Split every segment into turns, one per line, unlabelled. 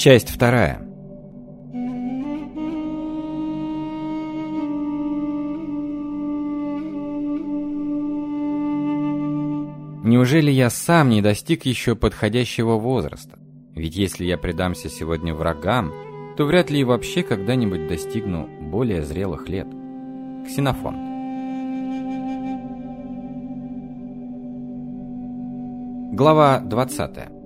Часть вторая. Неужели я сам не достиг еще подходящего возраста? Ведь если я предамся сегодня врагам, то вряд ли и вообще когда-нибудь достигну более зрелых лет. Ксенофон. Глава 20.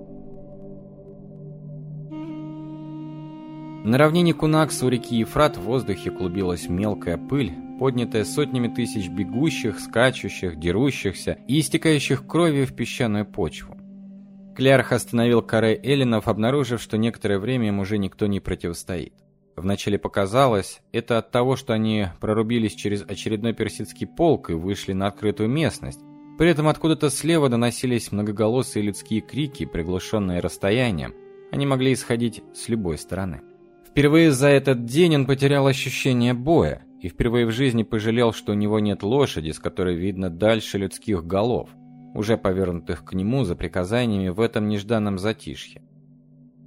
На равнине Кунакс у реки Ефрат в воздухе клубилась мелкая пыль, поднятая сотнями тысяч бегущих, скачущих, дерущихся и истекающих кровью в песчаную почву. Клярх остановил каре эллинов, обнаружив, что некоторое время им уже никто не противостоит. Вначале показалось, это от того, что они прорубились через очередной персидский полк и вышли на открытую местность. При этом откуда-то слева доносились многоголосые людские крики, приглушенные расстоянием. Они могли исходить с любой стороны. Впервые за этот день он потерял ощущение боя и впервые в жизни пожалел, что у него нет лошади, с которой видно дальше людских голов, уже повернутых к нему за приказаниями в этом нежданном затишье.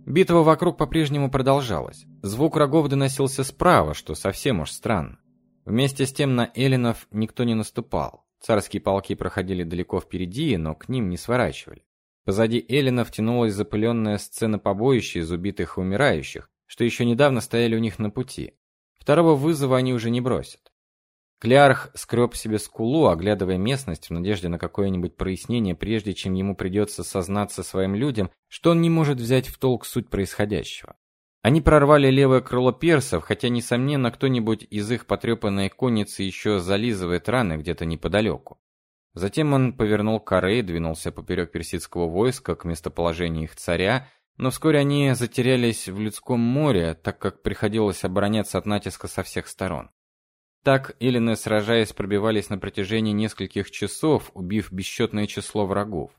Битва вокруг по-прежнему продолжалась. Звук рогов доносился справа, что совсем уж странно. Вместе с тем на эллинов никто не наступал. Царские полки проходили далеко впереди, но к ним не сворачивали. Позади эллинов тянулась запыленная сцена побоища из убитых и умирающих, что еще недавно стояли у них на пути. Второго вызова они уже не бросят. Клярх скреб себе скулу, оглядывая местность в надежде на какое-нибудь прояснение, прежде чем ему придется сознаться своим людям, что он не может взять в толк суть происходящего. Они прорвали левое крыло персов, хотя несомненно кто-нибудь из их потрепанной конницы еще зализывает раны где-то неподалеку. Затем он повернул коры и двинулся поперек персидского войска к местоположению их царя, но вскоре они затерялись в людском море, так как приходилось обороняться от натиска со всех сторон. Так эллины, сражаясь, пробивались на протяжении нескольких часов, убив бесчетное число врагов.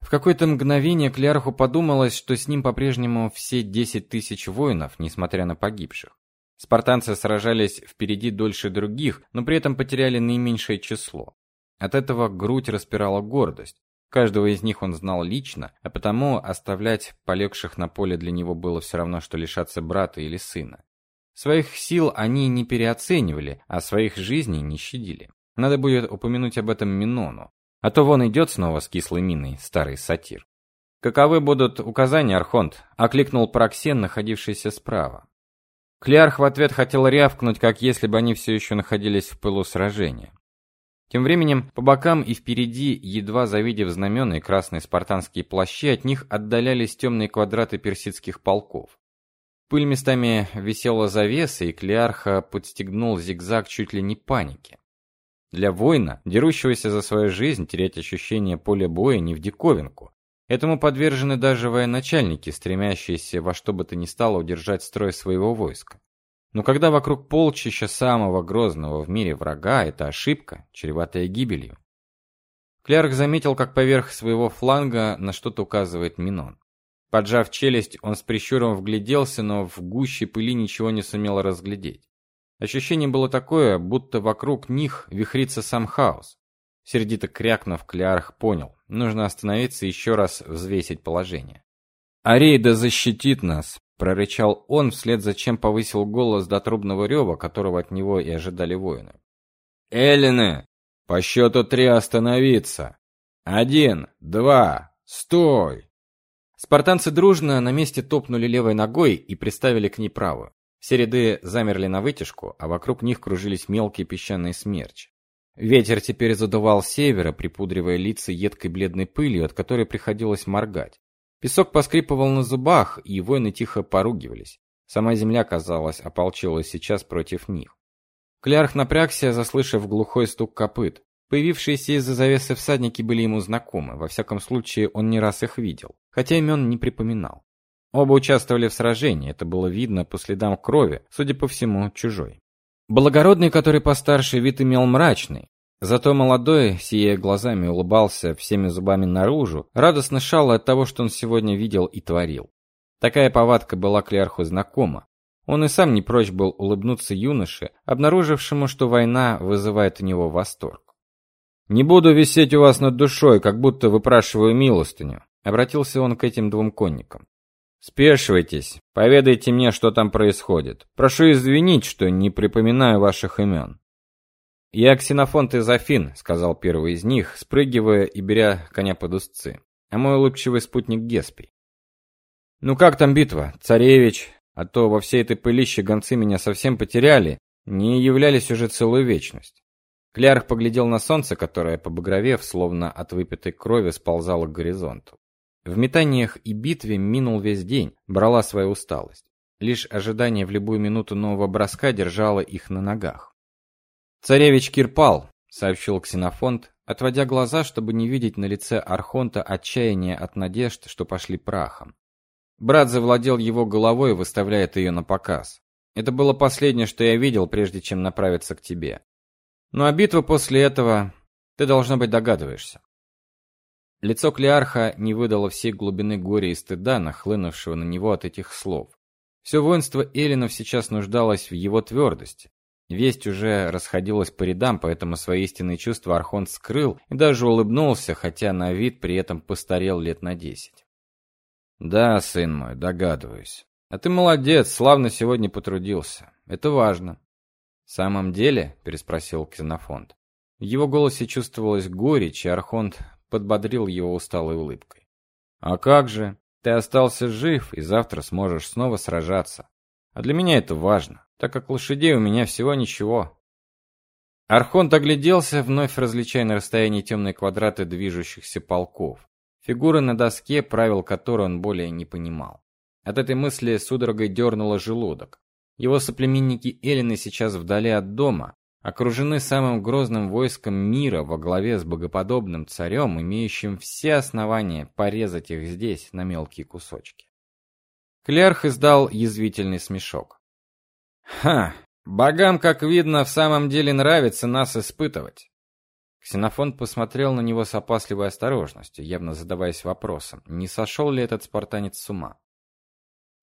В какое-то мгновение Клярху подумалось, что с ним по-прежнему все десять тысяч воинов, несмотря на погибших. Спартанцы сражались впереди дольше других, но при этом потеряли наименьшее число. От этого грудь распирала гордость. Каждого из них он знал лично, а потому оставлять полегших на поле для него было все равно, что лишаться брата или сына. Своих сил они не переоценивали, а своих жизней не щадили. Надо будет упомянуть об этом Минону, а то вон идет снова с кислой миной старый сатир. Каковы будут указания, архонт? окликнул Проксен, находившийся справа. Клеарх в ответ хотел рявкнуть, как если бы они все еще находились в пылу сражения. Тем временем по бокам и впереди, едва завидев знамена и красные спартанские плащи, от них отдалялись темные квадраты персидских полков. Пыль местами висела завеса, и Клеарха подстегнул зигзаг чуть ли не паники. Для воина, дерущегося за свою жизнь, терять ощущение поля боя не в диковинку. Этому подвержены даже военачальники, стремящиеся во что бы то ни стало удержать строй своего войска. Но когда вокруг полчища самого грозного в мире врага, это ошибка, чреватая гибелью. Клярк заметил, как поверх своего фланга на что-то указывает Минон. Поджав челюсть, он с прищуром вгляделся, но в гуще пыли ничего не сумел разглядеть. Ощущение было такое, будто вокруг них вихрится сам хаос. Сердито крякнув, Клярх понял, нужно остановиться и еще раз взвесить положение. Арейда защитит нас, прорычал он, вслед за чем повысил голос до трубного рева, которого от него и ожидали воины. Эллины, по счету три остановиться. Один, два, стой. Спартанцы дружно на месте топнули левой ногой и приставили к ней правую. Все ряды замерли на вытяжку, а вокруг них кружились мелкие песчаные смерчи. Ветер теперь задувал с севера, припудривая лица едкой бледной пылью, от которой приходилось моргать. Песок поскрипывал на зубах, и воины тихо поругивались. Сама земля, казалось, ополчилась сейчас против них. Клярх напрягся, заслышав глухой стук копыт. Появившиеся из-за завесы всадники были ему знакомы, во всяком случае он не раз их видел, хотя имен не припоминал. Оба участвовали в сражении, это было видно по следам крови, судя по всему, чужой. Благородный, который постарше, вид имел мрачный, Зато молодой, сияя глазами, улыбался всеми зубами наружу, радостно шал от того, что он сегодня видел и творил. Такая повадка была Клеарху знакома. Он и сам не прочь был улыбнуться юноше, обнаружившему, что война вызывает у него восторг. «Не буду висеть у вас над душой, как будто выпрашиваю милостыню», — обратился он к этим двум конникам. Спешивайтесь, поведайте мне, что там происходит. Прошу извинить, что не припоминаю ваших имен». «Я Ксенофонт из Афин», — сказал первый из них, спрыгивая и беря коня под узцы. «А мой улыбчивый спутник Геспий». «Ну как там битва, царевич? А то во всей этой пылище гонцы меня совсем потеряли, не являлись уже целую вечность». Клярх поглядел на солнце, которое, побагровев, словно от выпитой крови, сползало к горизонту. В метаниях и битве минул весь день, брала свою усталость. Лишь ожидание в любую минуту нового броска держало их на ногах. «Царевич Кирпал», — сообщил Ксенофонт, отводя глаза, чтобы не видеть на лице Архонта отчаяние от надежд, что пошли прахом. Брат завладел его головой, выставляет ее на показ. Это было последнее, что я видел, прежде чем направиться к тебе. Ну а битва после этого, ты должно быть догадываешься. Лицо Клеарха не выдало всей глубины горя и стыда, нахлынувшего на него от этих слов. Все воинство эллинов сейчас нуждалось в его твердости. Весть уже расходилась по рядам, поэтому свои истинные чувства Архонт скрыл и даже улыбнулся, хотя на вид при этом постарел лет на десять. «Да, сын мой, догадываюсь. А ты молодец, славно сегодня потрудился. Это важно. «В самом деле?» – переспросил Ксенофонт. В его голосе чувствовалась горечь, и Архонт подбодрил его усталой улыбкой. «А как же? Ты остался жив, и завтра сможешь снова сражаться. А для меня это важно, так как лошадей у меня всего ничего». Архонт огляделся, вновь различая на расстоянии темные квадраты движущихся полков. Фигуры на доске, правил которой он более не понимал. От этой мысли судорогой дернуло желудок. Его соплеменники Эллины сейчас вдали от дома, окружены самым грозным войском мира во главе с богоподобным царем, имеющим все основания порезать их здесь на мелкие кусочки. Клерх издал язвительный смешок. «Ха! Богам, как видно, в самом деле нравится нас испытывать!» Ксенофонт посмотрел на него с опасливой осторожностью, явно задаваясь вопросом, не сошел ли этот спартанец с ума.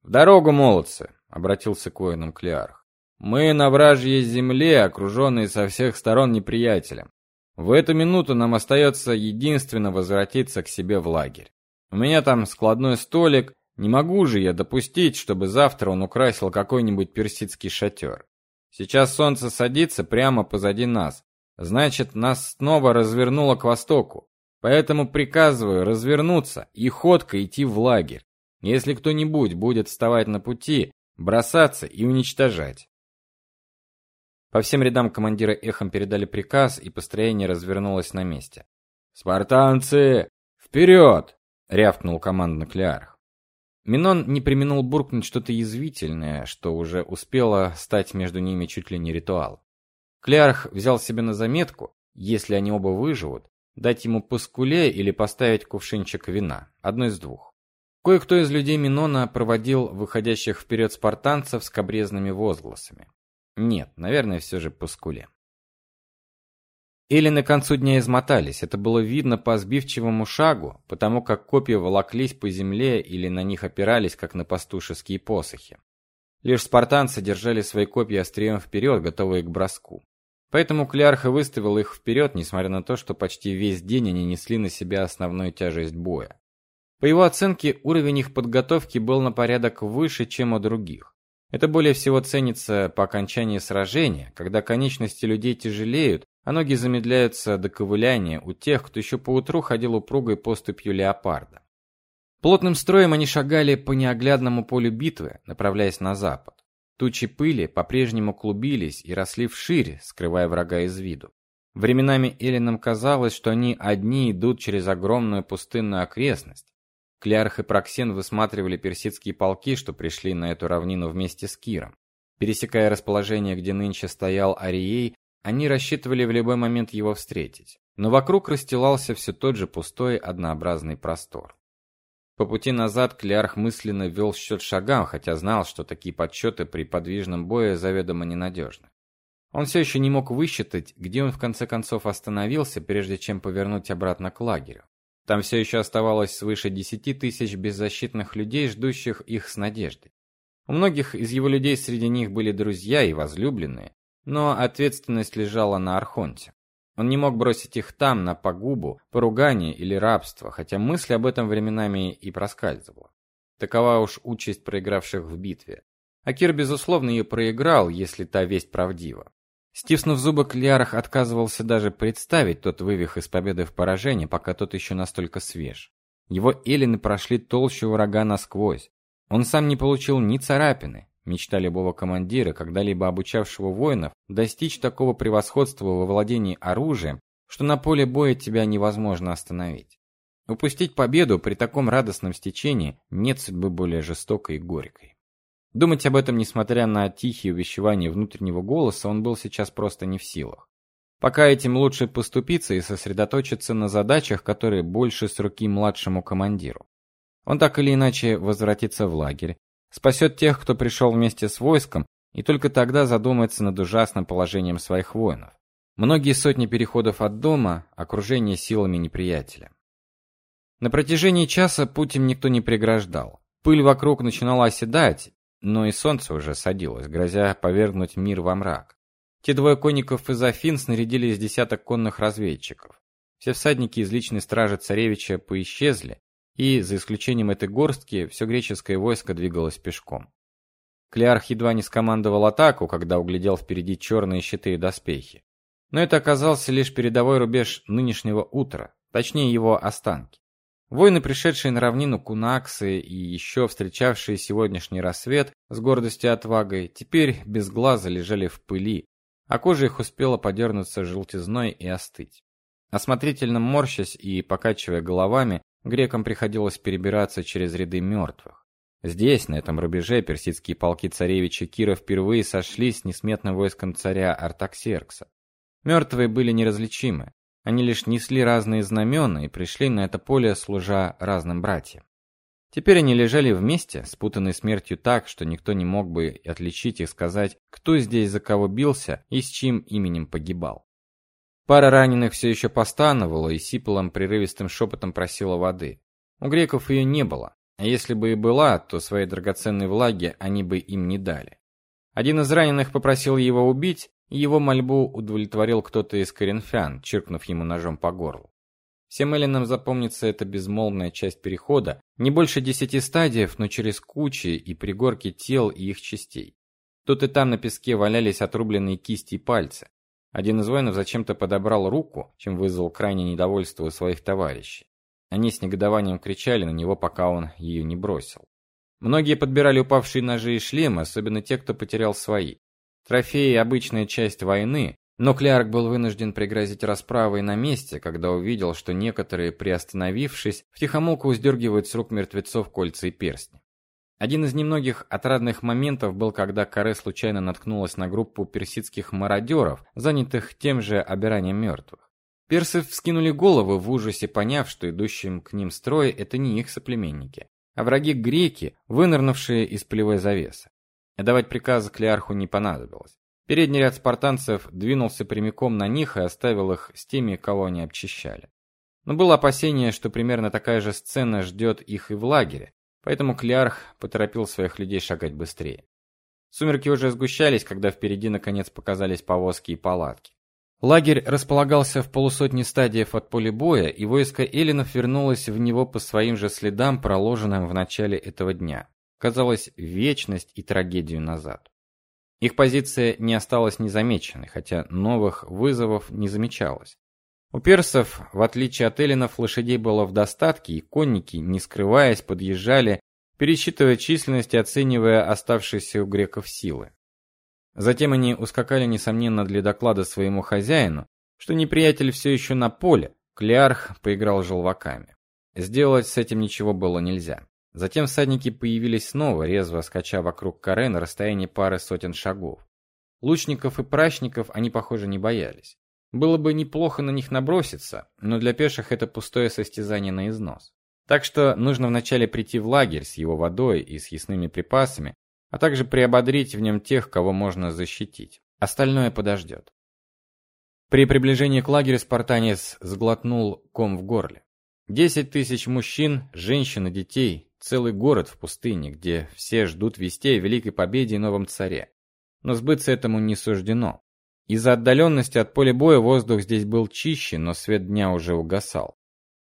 «В дорогу, молодцы!» — обратился к воинам Клеарх. «Мы на вражьей земле, окруженные со всех сторон неприятелем. В эту минуту нам остается единственно возвратиться к себе в лагерь. У меня там складной столик, не могу же я допустить, чтобы завтра он украсил какой-нибудь персидский шатер. Сейчас солнце садится прямо позади нас, значит, нас снова развернуло к востоку. Поэтому приказываю развернуться и ходко идти в лагерь. Если кто-нибудь будет вставать на пути, бросаться и уничтожать. По всем рядам командира эхом передали приказ, и построение развернулось на месте. «Спартанцы, вперед!» — рявкнул командный Клеарх. Минон не применил буркнуть что-то язвительное, что уже успело стать между ними чуть ли не ритуал. Клеарх взял себе на заметку, если они оба выживут, дать ему по скуле или поставить кувшинчик вина, одно из двух. Кое-кто из людей Минона проводил выходящих вперед спартанцев с кабрезными возгласами. Нет, наверное, все же по скуле. Или на концу дня измотались, это было видно по сбивчивому шагу, потому как копья волоклись по земле или на них опирались, как на пастушеские посохи. Лишь спартанцы держали свои копья острием вперед, готовые к броску. Поэтому Клярх выставил их вперед, несмотря на то, что почти весь день они несли на себя основную тяжесть боя. По его оценке, уровень их подготовки был на порядок выше, чем у других. Это более всего ценится по окончании сражения, когда конечности людей тяжелеют, а ноги замедляются до ковыляния у тех, кто еще поутру ходил упругой поступью леопарда. Плотным строем они шагали по неоглядному полю битвы, направляясь на запад. Тучи пыли по-прежнему клубились и росли вширь, скрывая врага из виду. Временами Эллинам казалось, что они одни идут через огромную пустынную окрестность, Клярх и Проксен высматривали персидские полки, что пришли на эту равнину вместе с Киром. Пересекая расположение, где нынче стоял Арией, они рассчитывали в любой момент его встретить. Но вокруг расстилался все тот же пустой однообразный простор. По пути назад Клярх мысленно вел счет шагам, хотя знал, что такие подсчеты при подвижном бое заведомо ненадежны. Он все еще не мог высчитать, где он в конце концов остановился, прежде чем повернуть обратно к лагерю. Там все еще оставалось свыше десяти тысяч беззащитных людей, ждущих их с надеждой. У многих из его людей среди них были друзья и возлюбленные, но ответственность лежала на Архонте. Он не мог бросить их там на погубу, поругание или рабство, хотя мысль об этом временами и проскальзывала. Такова уж участь проигравших в битве. Акир, безусловно, ее проиграл, если та весть правдива. Стиснув зубы, Клярах отказывался даже представить тот вывих из победы в поражение, пока тот еще настолько свеж. Его эллины прошли толщу врага насквозь. Он сам не получил ни царапины. Мечта любого командира, когда-либо обучавшего воинов, достичь такого превосходства во владении оружием, что на поле боя тебя невозможно остановить. Упустить победу при таком радостном стечении нет судьбы более жестокой и горькой. Думать об этом, несмотря на тихие увещевания внутреннего голоса, он был сейчас просто не в силах. Пока этим лучше поступиться и сосредоточиться на задачах, которые больше с руки младшему командиру. Он так или иначе возвратится в лагерь, спасет тех, кто пришел вместе с войском, и только тогда задумается над ужасным положением своих воинов. Многие сотни переходов от дома, окружение силами неприятеля. На протяжении часа путь им никто не преграждал. Пыль вокруг начинала оседать, но и солнце уже садилось, грозя повергнуть мир во мрак. Те двое конников из Афин снарядили из десяток конных разведчиков. Все всадники из личной стражи царевича поисчезли, и, за исключением этой горстки, все греческое войско двигалось пешком. Клеарх едва не скомандовал атаку, когда углядел впереди черные щиты и доспехи. Но это оказался лишь передовой рубеж нынешнего утра, точнее его останки. Воины, пришедшие на равнину Кунаксы и еще встречавшие сегодняшний рассвет с гордостью и отвагой, теперь без глаза лежали в пыли, а кожа их успела подернуться желтизной и остыть. Осмотрительно морщась и покачивая головами, грекам приходилось перебираться через ряды мертвых. Здесь, на этом рубеже, персидские полки царевича Кира впервые сошлись с несметным войском царя Артаксеркса. Мертвые были неразличимы, они лишь несли разные знамена и пришли на это поле, служа разным братьям. Теперь они лежали вместе, спутанные смертью так, что никто не мог бы отличить и сказать, кто здесь за кого бился и с чьим именем погибал. Пара раненых все еще постановала и сиплым прерывистым шепотом просила воды. У греков ее не было, а если бы и была, то своей драгоценной влаги они бы им не дали. Один из раненых попросил его убить, его мольбу удовлетворил кто-то из коринфян, чиркнув ему ножом по горлу. Всем эллинам запомнится эта безмолвная часть перехода, не больше десяти стадиев, но через кучи и пригорки тел и их частей. Тут и там на песке валялись отрубленные кисти и пальцы. Один из воинов зачем-то подобрал руку, чем вызвал крайнее недовольство у своих товарищей. Они с негодованием кричали на него, пока он ее не бросил. Многие подбирали упавшие ножи и шлемы, особенно те, кто потерял свои. Трофеи обычная часть войны, но Клярк был вынужден пригрозить расправой на месте, когда увидел, что некоторые, приостановившись, втихомолку сдергивают с рук мертвецов кольца и перстни. Один из немногих отрадных моментов был, когда Каре случайно наткнулась на группу персидских мародеров, занятых тем же обиранием мертвых. Персы вскинули головы в ужасе, поняв, что идущим к ним строй это не их соплеменники, а враги греки, вынырнувшие из полевой завесы. Давать приказы Клеарху не понадобилось. Передний ряд спартанцев двинулся прямиком на них и оставил их с теми, кого они обчищали. Но было опасение, что примерно такая же сцена ждет их и в лагере, поэтому Клеарх поторопил своих людей шагать быстрее. Сумерки уже сгущались, когда впереди наконец показались повозки и палатки. Лагерь располагался в полусотни стадиев от поля боя, и войско эллинов вернулось в него по своим же следам, проложенным в начале этого дня казалось, вечность и трагедию назад. Их позиция не осталась незамеченной, хотя новых вызовов не замечалось. У персов, в отличие от эллинов, лошадей было в достатке, и конники, не скрываясь, подъезжали, пересчитывая численность и оценивая оставшиеся у греков силы. Затем они ускакали, несомненно, для доклада своему хозяину, что неприятель все еще на поле, Клеарх поиграл желваками. Сделать с этим ничего было нельзя. Затем всадники появились снова, резво скача вокруг каре на расстоянии пары сотен шагов. Лучников и прачников они, похоже, не боялись. Было бы неплохо на них наброситься, но для пеших это пустое состязание на износ. Так что нужно вначале прийти в лагерь с его водой и с ясными припасами, а также приободрить в нем тех, кого можно защитить. Остальное подождет. При приближении к лагерю спартанец сглотнул ком в горле. Десять тысяч мужчин, женщин и детей Целый город в пустыне, где все ждут вестей о великой победе и новом царе. Но сбыться этому не суждено. Из-за отдаленности от поля боя воздух здесь был чище, но свет дня уже угасал.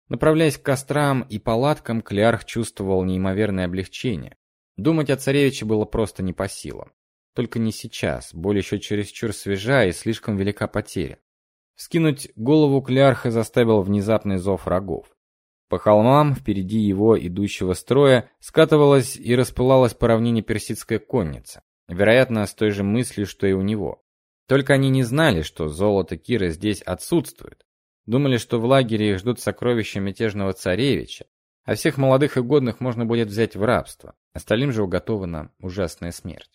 Направляясь к кострам и палаткам, Клярх чувствовал неимоверное облегчение. Думать о царевиче было просто не по силам. Только не сейчас, боль еще чересчур свежа и слишком велика потеря. Скинуть голову Клярха заставил внезапный зов рогов. По холмам, впереди его идущего строя, скатывалась и распылалась по равнине персидская конница, вероятно, с той же мыслью, что и у него. Только они не знали, что золото Кира здесь отсутствует. Думали, что в лагере их ждут сокровища мятежного царевича, а всех молодых и годных можно будет взять в рабство. Остальным же уготована ужасная смерть.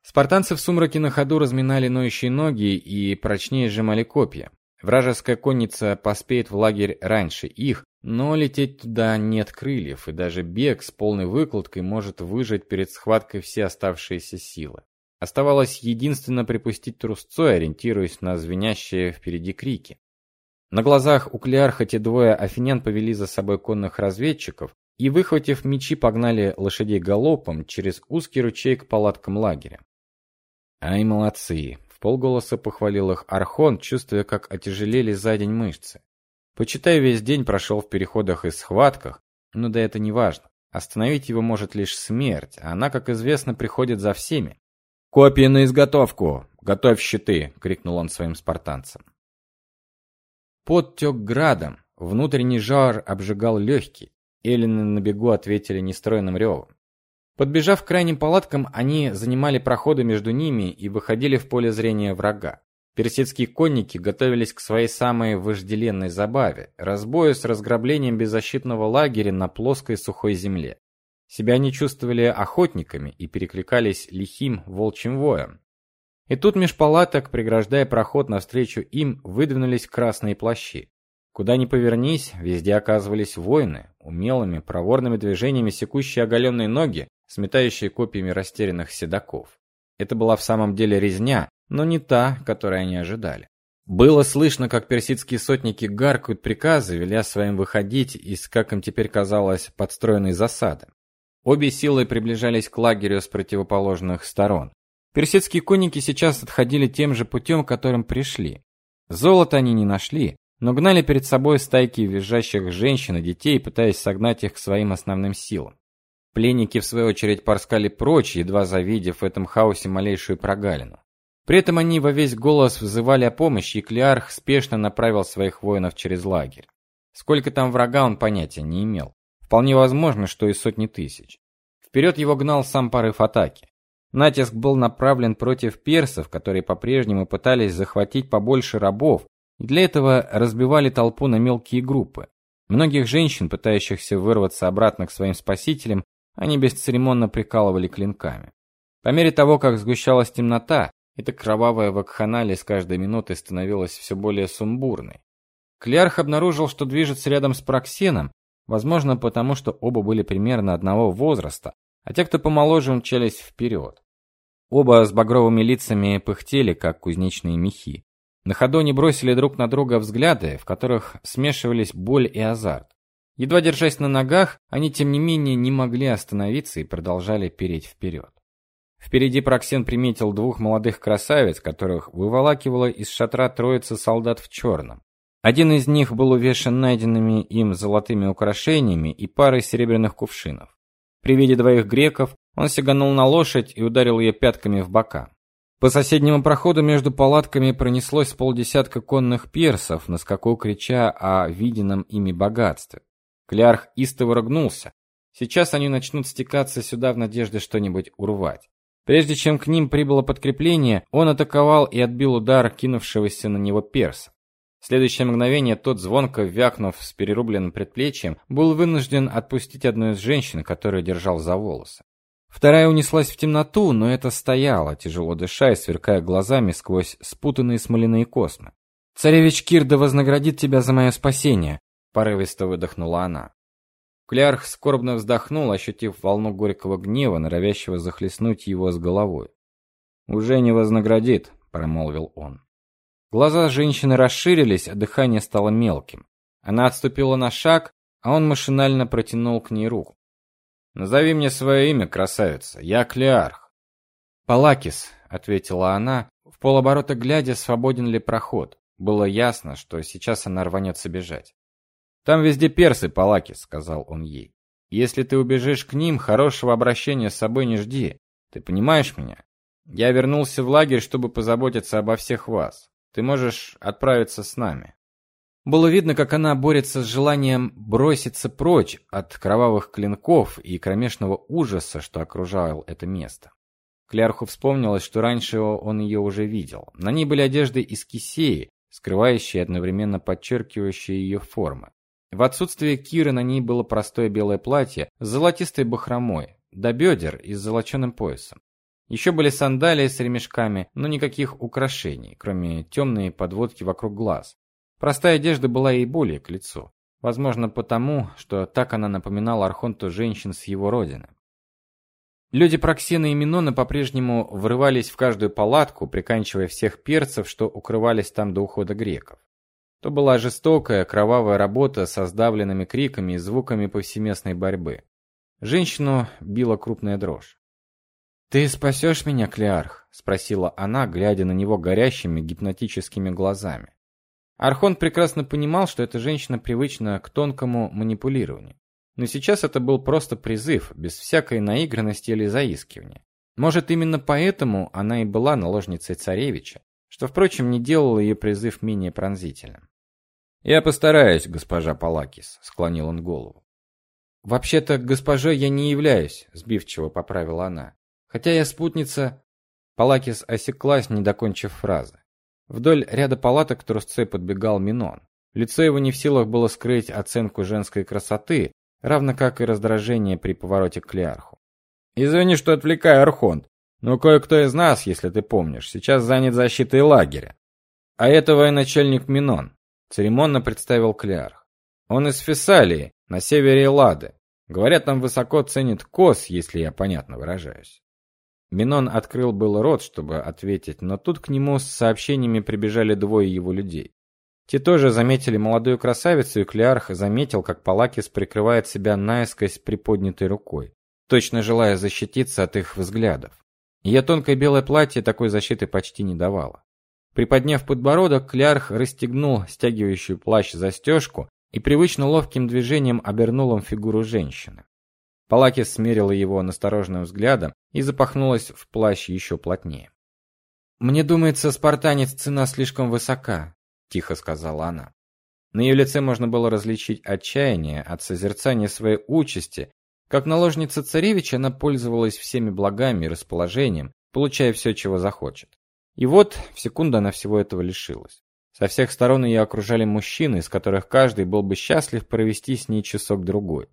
Спартанцы в сумраке на ходу разминали ноющие ноги и прочнее сжимали копья. Вражеская конница поспеет в лагерь раньше их, но лететь туда нет крыльев, и даже бег с полной выкладкой может выжать перед схваткой все оставшиеся силы. Оставалось единственно припустить трусцой, ориентируясь на звенящие впереди крики. На глазах у Клеарха те двое афинян повели за собой конных разведчиков и, выхватив мечи, погнали лошадей галопом через узкий ручей к палаткам лагеря. Ай, молодцы, в полголоса похвалил их Архон, чувствуя, как отяжелели за день мышцы. Почитай, весь день прошел в переходах и схватках, но да это не важно. Остановить его может лишь смерть, а она, как известно, приходит за всеми. Копии на изготовку. Готовь щиты, крикнул он своим спартанцам. Пот тек градом, внутренний жар обжигал легкие. Эллины на бегу ответили нестройным ревом. Подбежав к крайним палаткам, они занимали проходы между ними и выходили в поле зрения врага. Персидские конники готовились к своей самой вожделенной забаве разбою с разграблением беззащитного лагеря на плоской сухой земле. Себя они чувствовали охотниками и перекликались лихим волчьим воем. И тут меж палаток, преграждая проход навстречу им, выдвинулись красные плащи. Куда ни повернись, везде оказывались воины, умелыми, проворными движениями секущие оголенные ноги, сметающие копьями растерянных седаков. Это была в самом деле резня, но не та, которой они ожидали. Было слышно, как персидские сотники гаркают приказы, веля своим выходить из, как им теперь казалось, подстроенной засады. Обе силы приближались к лагерю с противоположных сторон. Персидские конники сейчас отходили тем же путем, которым пришли. Золото они не нашли, но гнали перед собой стайки визжащих женщин и детей, пытаясь согнать их к своим основным силам. Пленники в свою очередь порскали прочь, едва завидев в этом хаосе малейшую прогалину. При этом они во весь голос взывали о помощи, и Клеарх спешно направил своих воинов через лагерь. Сколько там врага он понятия не имел. Вполне возможно, что и сотни тысяч. Вперед его гнал сам порыв атаки. Натиск был направлен против персов, которые по-прежнему пытались захватить побольше рабов, и для этого разбивали толпу на мелкие группы. Многих женщин, пытающихся вырваться обратно к своим спасителям, они бесцеремонно прикалывали клинками. По мере того, как сгущалась темнота, эта кровавая вакханалия с каждой минутой становилась все более сумбурной. Клярх обнаружил, что движется рядом с Проксеном, возможно, потому что оба были примерно одного возраста, а те, кто помоложе, мчались вперед. Оба с багровыми лицами пыхтели, как кузнечные мехи. На ходу они бросили друг на друга взгляды, в которых смешивались боль и азарт. Едва держась на ногах, они тем не менее не могли остановиться и продолжали переть вперед. Впереди Проксен приметил двух молодых красавиц, которых выволакивала из шатра троица солдат в черном. Один из них был увешан найденными им золотыми украшениями и парой серебряных кувшинов. При виде двоих греков он сиганул на лошадь и ударил ее пятками в бока. По соседнему проходу между палатками пронеслось полдесятка конных персов, на скаку крича о виденном ими богатстве. Клярх истово ругнулся. Сейчас они начнут стекаться сюда в надежде что-нибудь урвать. Прежде чем к ним прибыло подкрепление, он атаковал и отбил удар кинувшегося на него перса. Следующее мгновение тот, звонко вякнув с перерубленным предплечьем, был вынужден отпустить одну из женщин, которую держал за волосы. Вторая унеслась в темноту, но это стояла, тяжело дыша и сверкая глазами сквозь спутанные смоляные космы. «Царевич Кирда вознаградит тебя за мое спасение», — порывисто выдохнула она. Клярх скорбно вздохнул, ощутив волну горького гнева, норовящего захлестнуть его с головой. «Уже не вознаградит», — промолвил он. Глаза женщины расширились, а дыхание стало мелким. Она отступила на шаг, а он машинально протянул к ней руку. «Назови мне свое имя, красавица. Я Клеарх». «Палакис», — ответила она, в полоборота глядя, свободен ли проход. Было ясно, что сейчас она рванется бежать. Там везде персы, Палакис, сказал он ей. Если ты убежишь к ним, хорошего обращения с собой не жди. Ты понимаешь меня? Я вернулся в лагерь, чтобы позаботиться обо всех вас. Ты можешь отправиться с нами. Было видно, как она борется с желанием броситься прочь от кровавых клинков и кромешного ужаса, что окружал это место. Клярху вспомнилось, что раньше он ее уже видел. На ней были одежды из кисеи, скрывающие одновременно подчеркивающие ее формы. В отсутствие Киры на ней было простое белое платье с золотистой бахромой, до бедер и с золоченым поясом. Еще были сандалии с ремешками, но никаких украшений, кроме темной подводки вокруг глаз. Простая одежда была ей более к лицу. Возможно, потому, что так она напоминала Архонту женщин с его родины. Люди Проксена и Минона по-прежнему врывались в каждую палатку, приканчивая всех перцев, что укрывались там до ухода греков. То была жестокая, кровавая работа со сдавленными криками и звуками повсеместной борьбы. Женщину била крупная дрожь. «Ты спасешь меня, Клеарх?» — спросила она, глядя на него горящими гипнотическими глазами. Архон прекрасно понимал, что эта женщина привычна к тонкому манипулированию. Но сейчас это был просто призыв, без всякой наигранности или заискивания. Может, именно поэтому она и была наложницей царевича, что, впрочем, не делало ее призыв менее пронзительным. «Я постараюсь, госпожа Палакис», — склонил он голову. «Вообще-то госпожой я не являюсь», — сбивчиво поправила она. «Хотя я спутница...» Палакис осеклась, не докончив фразы. Вдоль ряда палаток трусцой подбегал Минон. Лицо его не в силах было скрыть оценку женской красоты, равно как и раздражение при повороте к Клеарху. «Извини, что отвлекаю, Архонт, но кое-кто из нас, если ты помнишь, сейчас занят защитой лагеря. А это военачальник Минон», — церемонно представил Клеарх. «Он из Фессалии, на севере Эллады. Говорят, там высоко ценит кос, если я понятно выражаюсь». Минон открыл был рот, чтобы ответить, но тут к нему с сообщениями прибежали двое его людей. Те тоже заметили молодую красавицу, и Клеарх заметил, как Палакис прикрывает себя наискось приподнятой рукой, точно желая защититься от их взглядов. Ее тонкое белое платье такой защиты почти не давало. Приподняв подбородок, Клеарх расстегнул стягивающую плащ застежку и привычно ловким движением обернул им фигуру женщины. Палакис смерила его настороженным взглядом и запахнулась в плащ еще плотнее. Мне думается, спартанец цена слишком высока, тихо сказала она. На ее лице можно было различить отчаяние от созерцания своей участи. Как наложница царевича она пользовалась всеми благами и расположением, получая все, чего захочет. И вот в секунду она всего этого лишилась. Со всех сторон ее окружали мужчины, из которых каждый был бы счастлив провести с ней часок другой.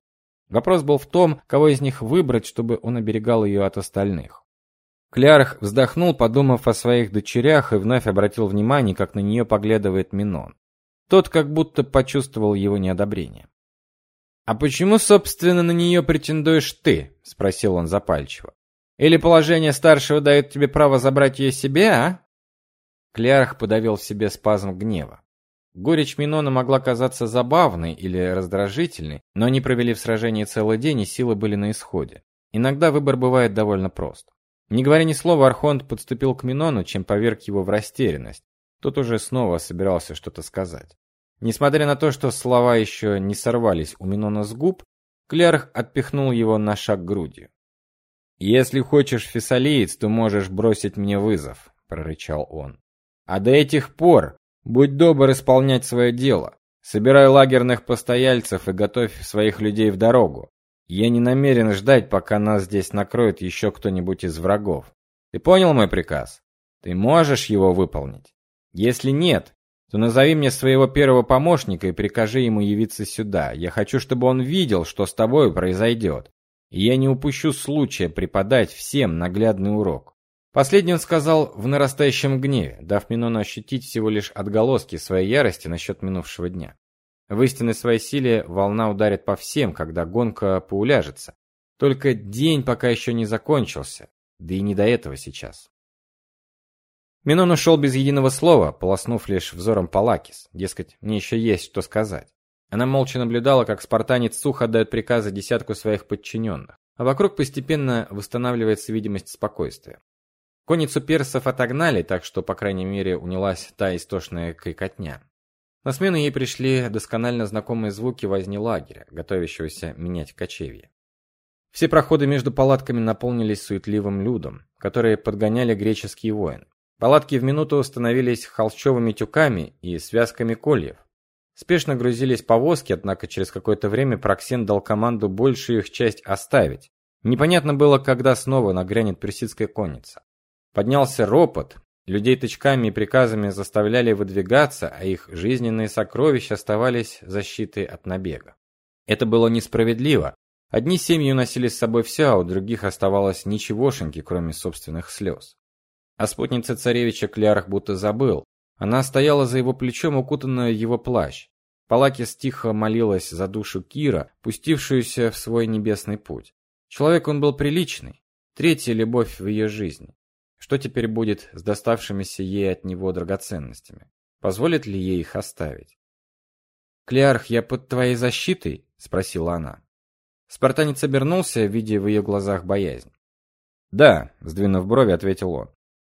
Вопрос был в том, кого из них выбрать, чтобы он оберегал ее от остальных. Клярх вздохнул, подумав о своих дочерях, и вновь обратил внимание, как на нее поглядывает Минон. Тот как будто почувствовал его неодобрение. «А почему, собственно, на нее претендуешь ты?» — спросил он запальчиво. «Или положение старшего дает тебе право забрать ее себе, а?» Клярх подавил в себе спазм гнева. Горечь Минона могла казаться забавной или раздражительной, но они провели в сражении целый день, и силы были на исходе. Иногда выбор бывает довольно прост. Не говоря ни слова, Архонт подступил к Минону, чем поверг его в растерянность. Тот уже снова собирался что-то сказать. Несмотря на то, что слова еще не сорвались у Минона с губ, Клерх отпихнул его на шаг грудью. «Если хочешь фессалиец, то можешь бросить мне вызов», — прорычал он. «А до этих пор будь добр исполнять свое дело. Собирай лагерных постояльцев и готовь своих людей в дорогу. Я не намерен ждать, пока нас здесь накроет еще кто-нибудь из врагов. Ты понял мой приказ? Ты можешь его выполнить? Если нет, то назови мне своего первого помощника и прикажи ему явиться сюда. Я хочу, чтобы он видел, что с тобой произойдет. И я не упущу случая преподать всем наглядный урок. Последний он сказал в нарастающем гневе, дав Минону ощутить всего лишь отголоски своей ярости насчет минувшего дня. В истинной своей силе волна ударит по всем, когда гонка поуляжется. Только день пока еще не закончился, да и не до этого сейчас. Минон ушел без единого слова, полоснув лишь взором Палакис. Дескать, мне еще есть что сказать. Она молча наблюдала, как спартанец сухо отдает приказы десятку своих подчиненных, а вокруг постепенно восстанавливается видимость спокойствия. Конницу персов отогнали, так что, по крайней мере, унялась та истошная крикотня. На смену ей пришли досконально знакомые звуки возни лагеря, готовящегося менять кочевье. Все проходы между палатками наполнились суетливым людом, которые подгоняли греческие воины. Палатки в минуту становились холщовыми тюками и связками кольев. Спешно грузились повозки, однако через какое-то время Проксен дал команду большую их часть оставить. Непонятно было, когда снова нагрянет персидская конница. Поднялся ропот, людей тычками и приказами заставляли выдвигаться, а их жизненные сокровища оставались защитой от набега. Это было несправедливо. Одни семьи уносили с собой все, а у других оставалось ничегошеньки, кроме собственных слез. А спутница царевича Клярх будто забыл. Она стояла за его плечом, укутанная его плащ. Палакис тихо молилась за душу Кира, пустившуюся в свой небесный путь. Человек он был приличный, третья любовь в ее жизни. Что теперь будет с доставшимися ей от него драгоценностями? Позволит ли ей их оставить? «Клеарх, я под твоей защитой?» – спросила она. Спартанец обернулся, видя в ее глазах боязнь. «Да», – сдвинув брови, ответил он.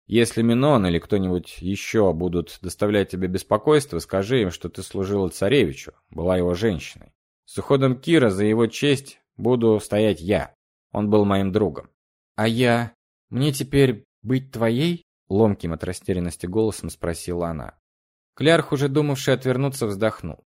«Если Минон или кто-нибудь еще будут доставлять тебе беспокойство, скажи им, что ты служила царевичу, была его женщиной. С уходом Кира за его честь буду стоять я. Он был моим другом. А я... Мне теперь быть твоей? Ломким от растерянности голосом спросила она. Клярх, уже думавший отвернуться, вздохнул.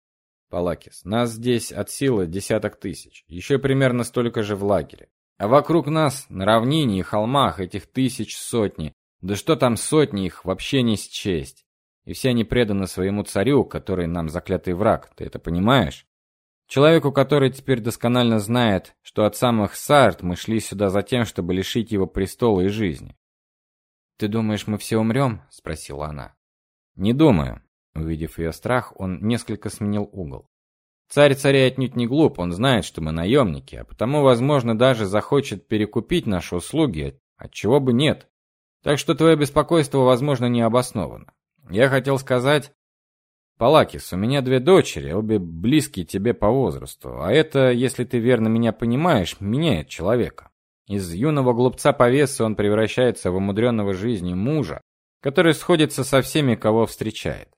Палакис, нас здесь от силы десяток тысяч, еще примерно столько же в лагере. А вокруг нас, на равнине и холмах, этих тысяч сотни. Да что там сотни их, вообще не счесть. И все они преданы своему царю, который нам заклятый враг, ты это понимаешь? Человеку, который теперь досконально знает, что от самых Сарт мы шли сюда за тем, чтобы лишить его престола и жизни. «Ты думаешь, мы все умрем?» – спросила она. «Не думаю». Увидев ее страх, он несколько сменил угол. Царь царя отнюдь не глуп, он знает, что мы наемники, а потому, возможно, даже захочет перекупить наши услуги, от чего бы нет. Так что твое беспокойство, возможно, не обосновано. Я хотел сказать, Палакис, у меня две дочери, обе близкие тебе по возрасту, а это, если ты верно меня понимаешь, меняет человека. Из юного глупца повесы он превращается в умудренного жизнью мужа, который сходится со всеми, кого встречает.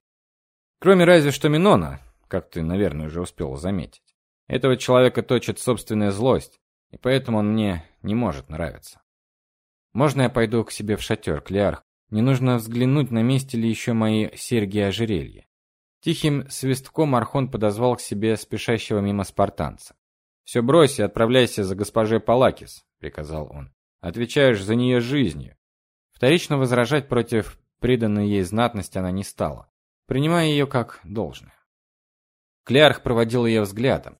Кроме разве что Минона, как ты, наверное, уже успел заметить. Этого человека точит собственная злость, и поэтому он мне не может нравиться. Можно я пойду к себе в шатер, Клеарх? Мне нужно взглянуть, на месте ли еще мои серьги и ожерелье. Тихим свистком Архон подозвал к себе спешащего мимо спартанца. «Все брось и отправляйся за госпожей Палакис», — приказал он. «Отвечаешь за нее жизнью». Вторично возражать против приданной ей знатности она не стала, принимая ее как должное. Клярх проводил ее взглядом.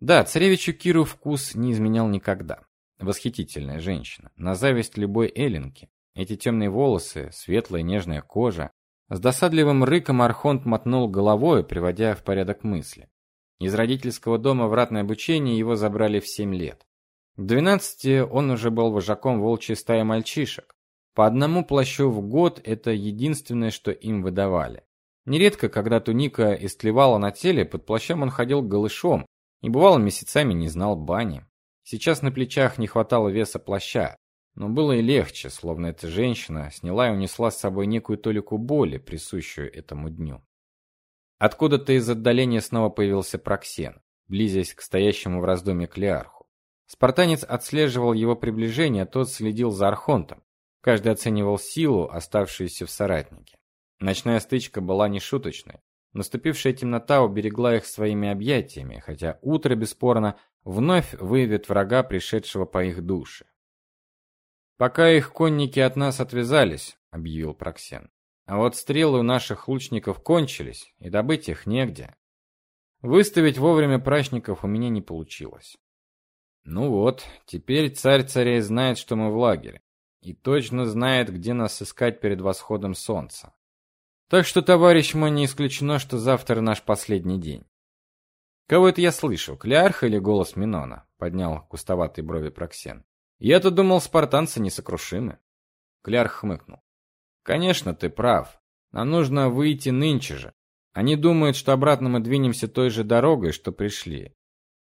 Да, царевичу Киру вкус не изменял никогда. Восхитительная женщина, на зависть любой эллинки. Эти темные волосы, светлая нежная кожа, с досадливым рыком Архонт мотнул головой, приводя в порядок мысли. Из родительского дома в ратное обучение его забрали в семь лет. В 12 он уже был вожаком волчьей стаи мальчишек. По одному плащу в год это единственное, что им выдавали. Нередко, когда туника истлевала на теле, под плащом он ходил голышом и бывало месяцами не знал бани. Сейчас на плечах не хватало веса плаща, но было и легче, словно эта женщина сняла и унесла с собой некую толику боли, присущую этому дню. Откуда-то из отдаления снова появился Проксен, близясь к стоящему в раздумье Клеарху. Спартанец отслеживал его приближение, а тот следил за архонтом. Каждый оценивал силу, оставшуюся в соратнике. Ночная стычка была нешуточной. Наступившая темнота уберегла их своими объятиями, хотя утро бесспорно вновь выявит врага, пришедшего по их душе. Пока их конники от нас отвязались, объявил Проксен. А вот стрелы у наших лучников кончились, и добыть их негде. Выставить вовремя прачников у меня не получилось. Ну вот, теперь царь царей знает, что мы в лагере, и точно знает, где нас искать перед восходом солнца. Так что, товарищ мой, не исключено, что завтра наш последний день. Кого это я слышу, Клярх или голос Минона? Поднял кустоватые брови Проксен. Я-то думал, спартанцы несокрушимы. Кляр хмыкнул. Конечно, ты прав. Нам нужно выйти нынче же. Они думают, что обратно мы двинемся той же дорогой, что пришли.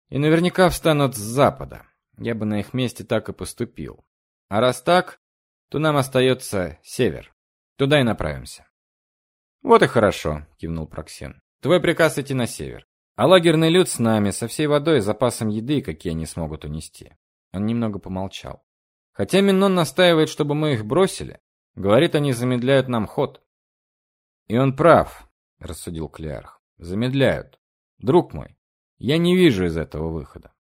И наверняка встанут с запада. Я бы на их месте так и поступил. А раз так, то нам остается север. Туда и направимся. Вот и хорошо, кивнул Проксен. Твой приказ идти на север. А лагерный люд с нами, со всей водой и запасом еды, какие они смогут унести. Он немного помолчал. Хотя Минон настаивает, чтобы мы их бросили, говорит, они замедляют нам ход. И он прав, рассудил Клеарх. Замедляют. Друг мой, я не вижу из этого выхода.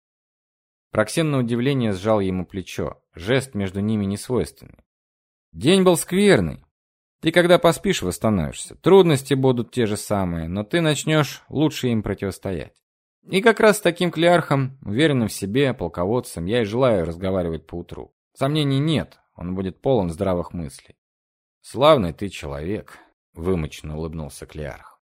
Проксен на удивление сжал ему плечо. Жест между ними не свойственный. День был скверный. Ты когда поспишь, восстановишься. Трудности будут те же самые, но ты начнешь лучше им противостоять. И как раз с таким клеархом, уверенным в себе, полководцем, я и желаю разговаривать по утру. Сомнений нет, он будет полон здравых мыслей. Славный ты человек, вымученно улыбнулся клеарх.